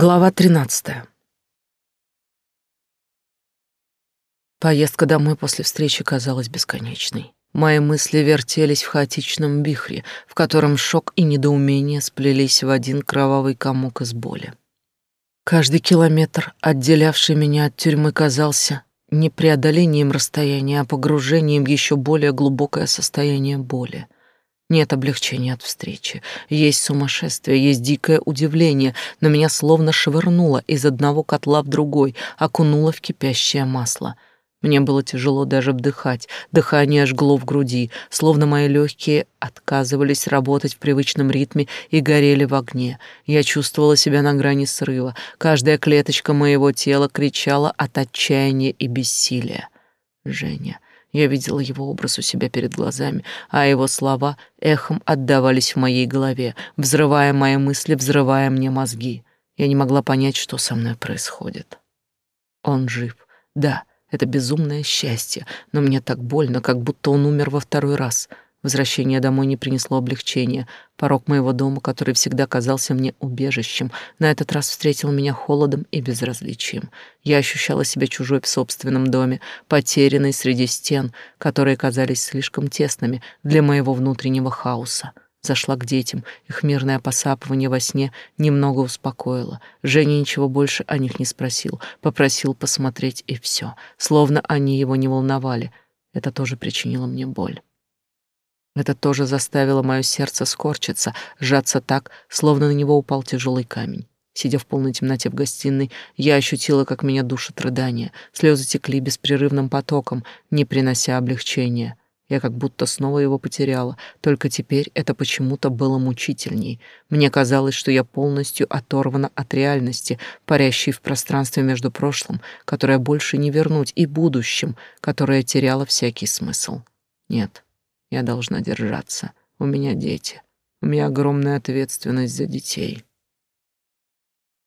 Глава 13. Поездка домой после встречи казалась бесконечной. Мои мысли вертелись в хаотичном вихре, в котором шок и недоумение сплелись в один кровавый комок из боли. Каждый километр, отделявший меня от тюрьмы, казался не преодолением расстояния, а погружением в еще более глубокое состояние боли — нет облегчения от встречи. Есть сумасшествие, есть дикое удивление, но меня словно швырнуло из одного котла в другой, окунуло в кипящее масло. Мне было тяжело даже вдыхать, дыхание жгло в груди, словно мои легкие отказывались работать в привычном ритме и горели в огне. Я чувствовала себя на грани срыва. Каждая клеточка моего тела кричала от отчаяния и бессилия. Женя, я видела его образ у себя перед глазами, а его слова эхом отдавались в моей голове, взрывая мои мысли, взрывая мне мозги. Я не могла понять, что со мной происходит. Он жив. Да, это безумное счастье, но мне так больно, как будто он умер во второй раз — Возвращение домой не принесло облегчения. Порог моего дома, который всегда казался мне убежищем, на этот раз встретил меня холодом и безразличием. Я ощущала себя чужой в собственном доме, потерянной среди стен, которые казались слишком тесными для моего внутреннего хаоса. Зашла к детям, их мирное посапывание во сне немного успокоило. Женя ничего больше о них не спросил, попросил посмотреть и все, словно они его не волновали. Это тоже причинило мне боль. Это тоже заставило мое сердце скорчиться, сжаться так, словно на него упал тяжелый камень. Сидя в полной темноте в гостиной, я ощутила, как меня душит рыдание. Слезы текли беспрерывным потоком, не принося облегчения. Я как будто снова его потеряла, только теперь это почему-то было мучительней. Мне казалось, что я полностью оторвана от реальности, парящей в пространстве между прошлым, которое больше не вернуть, и будущим, которое теряло всякий смысл. Нет, я должна держаться. У меня дети. У меня огромная ответственность за детей.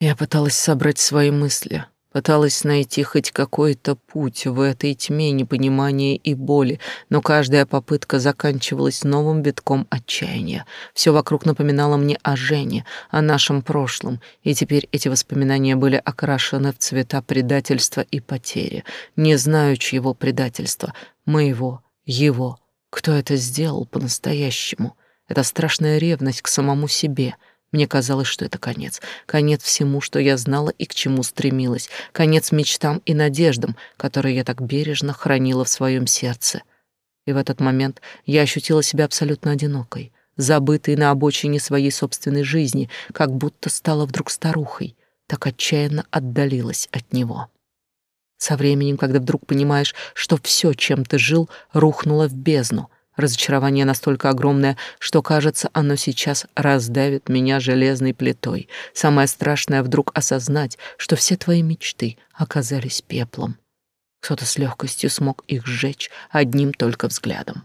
Я пыталась собрать свои мысли, пыталась найти хоть какой-то путь в этой тьме непонимания и боли, но каждая попытка заканчивалась новым витком отчаяния. Все вокруг напоминало мне о Жене, о нашем прошлом, и теперь эти воспоминания были окрашены в цвета предательства и потери. Не знаю, чьего предательства, моего, его, кто это сделал по-настоящему? Это страшная ревность к самому себе. Мне казалось, что это конец. Конец всему, что я знала и к чему стремилась. Конец мечтам и надеждам, которые я так бережно хранила в своем сердце. И в этот момент я ощутила себя абсолютно одинокой, забытой на обочине своей собственной жизни, как будто стала вдруг старухой, так отчаянно отдалилась от него. Со временем, когда вдруг понимаешь, что все, чем ты жил, рухнуло в бездну, разочарование настолько огромное, что, кажется, оно сейчас раздавит меня железной плитой. Самое страшное вдруг осознать, что все твои мечты оказались пеплом. Кто-то с легкостью смог их сжечь одним только взглядом.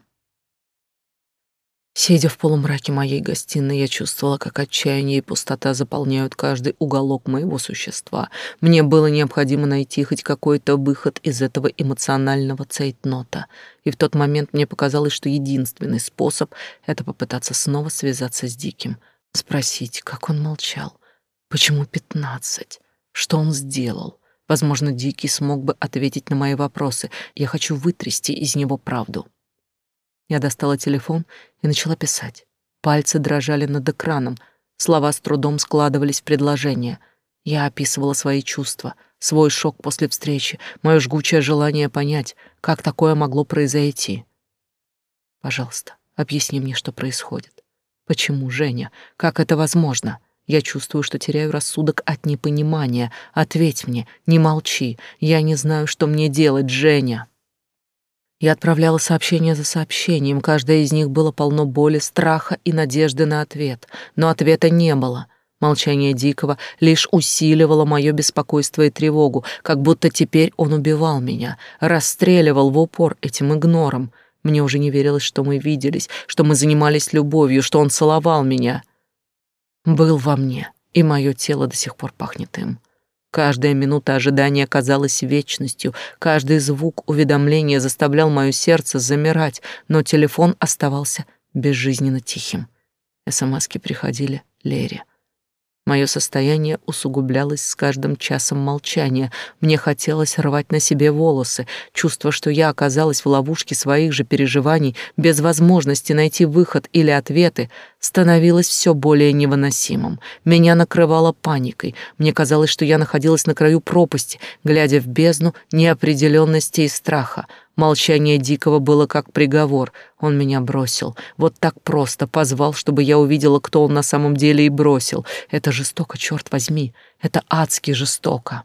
Сидя в полумраке моей гостиной, я чувствовала, как отчаяние и пустота заполняют каждый уголок моего существа. Мне было необходимо найти хоть какой-то выход из этого эмоционального цейтнота. И в тот момент мне показалось, что единственный способ — это попытаться снова связаться с Диким. Спросить, как он молчал. Почему пятнадцать? Что он сделал? Возможно, Дикий смог бы ответить на мои вопросы. Я хочу вытрясти из него правду. Я достала телефон и начала писать. Пальцы дрожали над экраном, слова с трудом складывались в предложения. Я описывала свои чувства, свой шок после встречи, мое жгучее желание понять, как такое могло произойти. Пожалуйста, объясни мне, что происходит. Почему, Женя? Как это возможно? Я чувствую, что теряю рассудок от непонимания. Ответь мне, не молчи. Я не знаю, что мне делать, Женя. Я отправляла сообщение за сообщением, каждое из них было полно боли, страха и надежды на ответ, но ответа не было. Молчание Дикого лишь усиливало мое беспокойство и тревогу, как будто теперь он убивал меня, расстреливал в упор этим игнором. Мне уже не верилось, что мы виделись, что мы занимались любовью, что он целовал меня. Был во мне, и мое тело до сих пор пахнет им. Каждая минута ожидания казалась вечностью, каждый звук уведомления заставлял мое сердце замирать, но телефон оставался безжизненно тихим. СМСки приходили Лере. Мое состояние усугублялось с каждым часом молчания. Мне хотелось рвать на себе волосы. Чувство, что я оказалась в ловушке своих же переживаний, без возможности найти выход или ответы, становилось все более невыносимым. Меня накрывало паникой. Мне казалось, что я находилась на краю пропасти, глядя в бездну неопределенности и страха. Молчание Дикого было как приговор. Он меня бросил. Вот так просто позвал, чтобы я увидела, кто он на самом деле и бросил. Это жестоко, черт возьми. Это адски жестоко.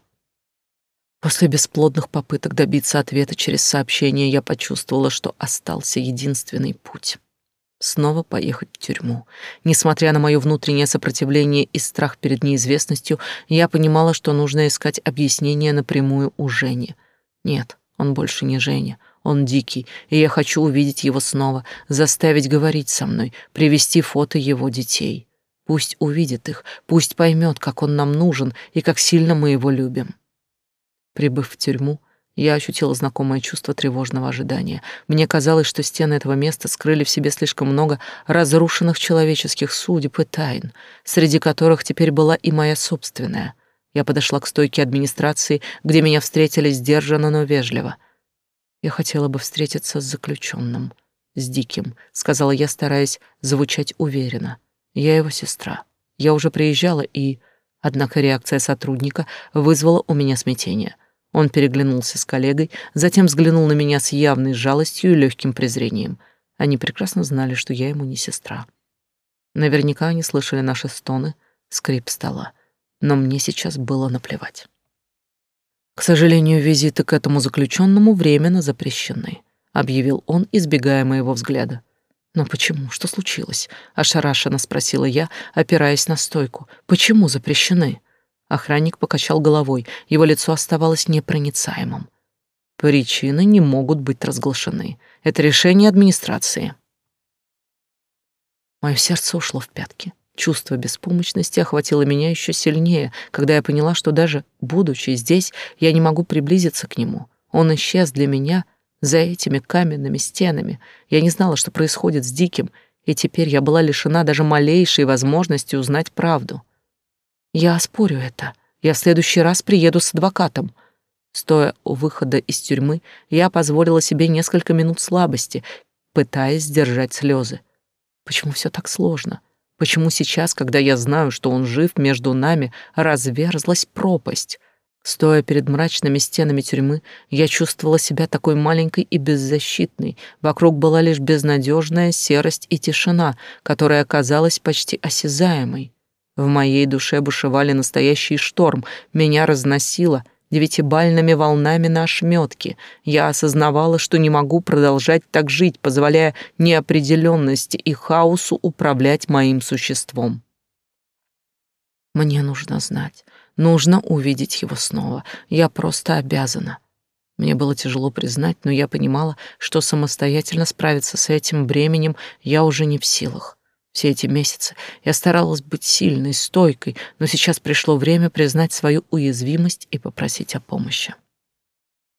После бесплодных попыток добиться ответа через сообщение я почувствовала, что остался единственный путь. Снова поехать в тюрьму. Несмотря на мое внутреннее сопротивление и страх перед неизвестностью, я понимала, что нужно искать объяснение напрямую у Жени. Нет, он больше не Женя, он дикий, и я хочу увидеть его снова, заставить говорить со мной, привести фото его детей. Пусть увидит их, пусть поймет, как он нам нужен и как сильно мы его любим. Прибыв в тюрьму, я ощутила знакомое чувство тревожного ожидания. Мне казалось, что стены этого места скрыли в себе слишком много разрушенных человеческих судеб и тайн, среди которых теперь была и моя собственная — я подошла к стойке администрации, где меня встретили сдержанно, но вежливо. Я хотела бы встретиться с заключенным, с Диким, сказала я, стараясь звучать уверенно. Я его сестра. Я уже приезжала и... Однако реакция сотрудника вызвала у меня смятение. Он переглянулся с коллегой, затем взглянул на меня с явной жалостью и легким презрением. Они прекрасно знали, что я ему не сестра. Наверняка они слышали наши стоны, скрип стола но мне сейчас было наплевать. К сожалению, визиты к этому заключенному временно запрещены, объявил он, избегая моего взгляда. Но почему? Что случилось? ошарашенно спросила я, опираясь на стойку. Почему запрещены? Охранник покачал головой, его лицо оставалось непроницаемым. Причины не могут быть разглашены. Это решение администрации. Мое сердце ушло в пятки. Чувство беспомощности охватило меня еще сильнее, когда я поняла, что даже будучи здесь, я не могу приблизиться к нему. Он исчез для меня за этими каменными стенами. Я не знала, что происходит с Диким, и теперь я была лишена даже малейшей возможности узнать правду. Я оспорю это. Я в следующий раз приеду с адвокатом. Стоя у выхода из тюрьмы, я позволила себе несколько минут слабости, пытаясь сдержать слезы. Почему все так сложно? Почему сейчас, когда я знаю, что он жив, между нами разверзлась пропасть? Стоя перед мрачными стенами тюрьмы, я чувствовала себя такой маленькой и беззащитной. Вокруг была лишь безнадежная серость и тишина, которая оказалась почти осязаемой. В моей душе бушевали настоящий шторм, меня разносило, девятибальными волнами на ошметки. Я осознавала, что не могу продолжать так жить, позволяя неопределенности и хаосу управлять моим существом. Мне нужно знать, нужно увидеть его снова. Я просто обязана. Мне было тяжело признать, но я понимала, что самостоятельно справиться с этим бременем я уже не в силах. Все эти месяцы я старалась быть сильной, стойкой, но сейчас пришло время признать свою уязвимость и попросить о помощи.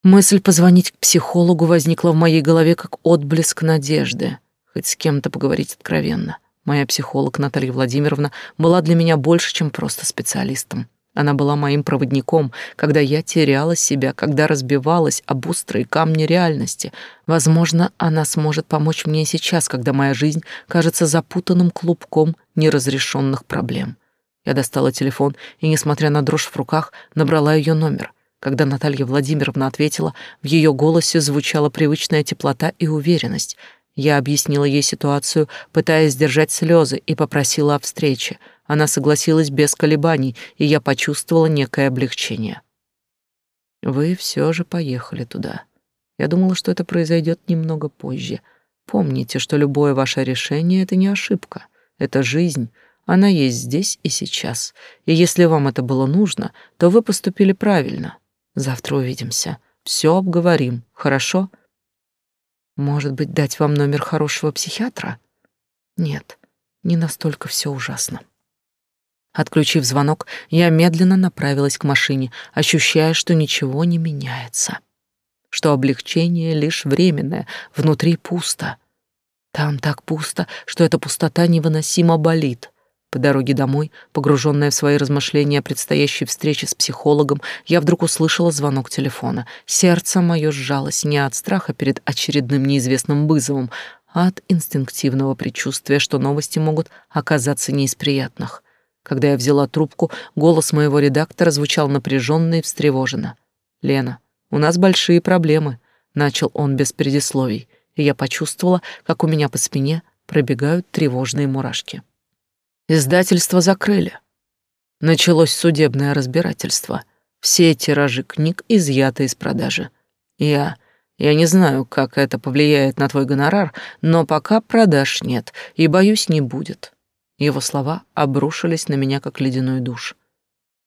Мысль позвонить к психологу возникла в моей голове как отблеск надежды, хоть с кем-то поговорить откровенно. Моя психолог Наталья Владимировна была для меня больше, чем просто специалистом. Она была моим проводником, когда я теряла себя, когда разбивалась об острые камни реальности. Возможно, она сможет помочь мне сейчас, когда моя жизнь кажется запутанным клубком неразрешенных проблем. Я достала телефон и, несмотря на дрожь в руках, набрала ее номер. Когда Наталья Владимировна ответила, в ее голосе звучала привычная теплота и уверенность. Я объяснила ей ситуацию, пытаясь сдержать слезы, и попросила о встрече — она согласилась без колебаний, и я почувствовала некое облегчение. Вы все же поехали туда. Я думала, что это произойдет немного позже. Помните, что любое ваше решение — это не ошибка. Это жизнь. Она есть здесь и сейчас. И если вам это было нужно, то вы поступили правильно. Завтра увидимся. Все обговорим, хорошо? Может быть, дать вам номер хорошего психиатра? Нет, не настолько все ужасно. Отключив звонок, я медленно направилась к машине, ощущая, что ничего не меняется. Что облегчение лишь временное, внутри пусто. Там так пусто, что эта пустота невыносимо болит. По дороге домой, погруженная в свои размышления о предстоящей встрече с психологом, я вдруг услышала звонок телефона. Сердце мое сжалось не от страха перед очередным неизвестным вызовом, а от инстинктивного предчувствия, что новости могут оказаться не из приятных. Когда я взяла трубку, голос моего редактора звучал напряженно и встревоженно. «Лена, у нас большие проблемы», — начал он без предисловий, и я почувствовала, как у меня по спине пробегают тревожные мурашки. Издательство закрыли. Началось судебное разбирательство. Все тиражи книг изъяты из продажи. Я... Я не знаю, как это повлияет на твой гонорар, но пока продаж нет, и, боюсь, не будет. Его слова обрушились на меня, как ледяной душ.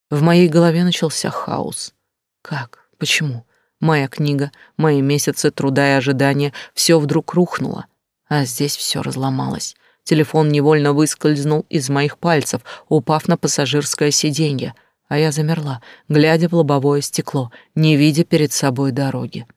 В моей голове начался хаос. Как? Почему? Моя книга, мои месяцы труда и ожидания, все вдруг рухнуло, а здесь все разломалось. Телефон невольно выскользнул из моих пальцев, упав на пассажирское сиденье, а я замерла, глядя в лобовое стекло, не видя перед собой дороги.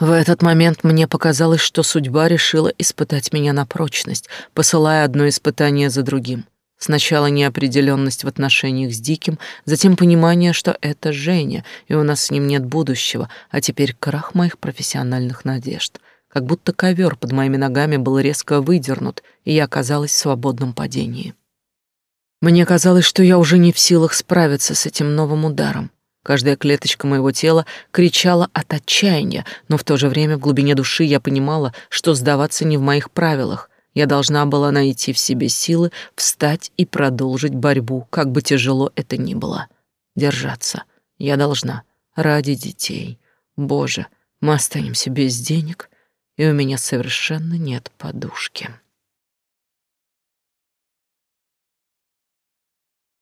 В этот момент мне показалось, что судьба решила испытать меня на прочность, посылая одно испытание за другим. Сначала неопределенность в отношениях с Диким, затем понимание, что это Женя, и у нас с ним нет будущего, а теперь крах моих профессиональных надежд как будто ковер под моими ногами был резко выдернут, и я оказалась в свободном падении. Мне казалось, что я уже не в силах справиться с этим новым ударом. Каждая клеточка моего тела кричала от отчаяния, но в то же время в глубине души я понимала, что сдаваться не в моих правилах. Я должна была найти в себе силы встать и продолжить борьбу, как бы тяжело это ни было. Держаться. Я должна. Ради детей. Боже, мы останемся без денег, и у меня совершенно нет подушки.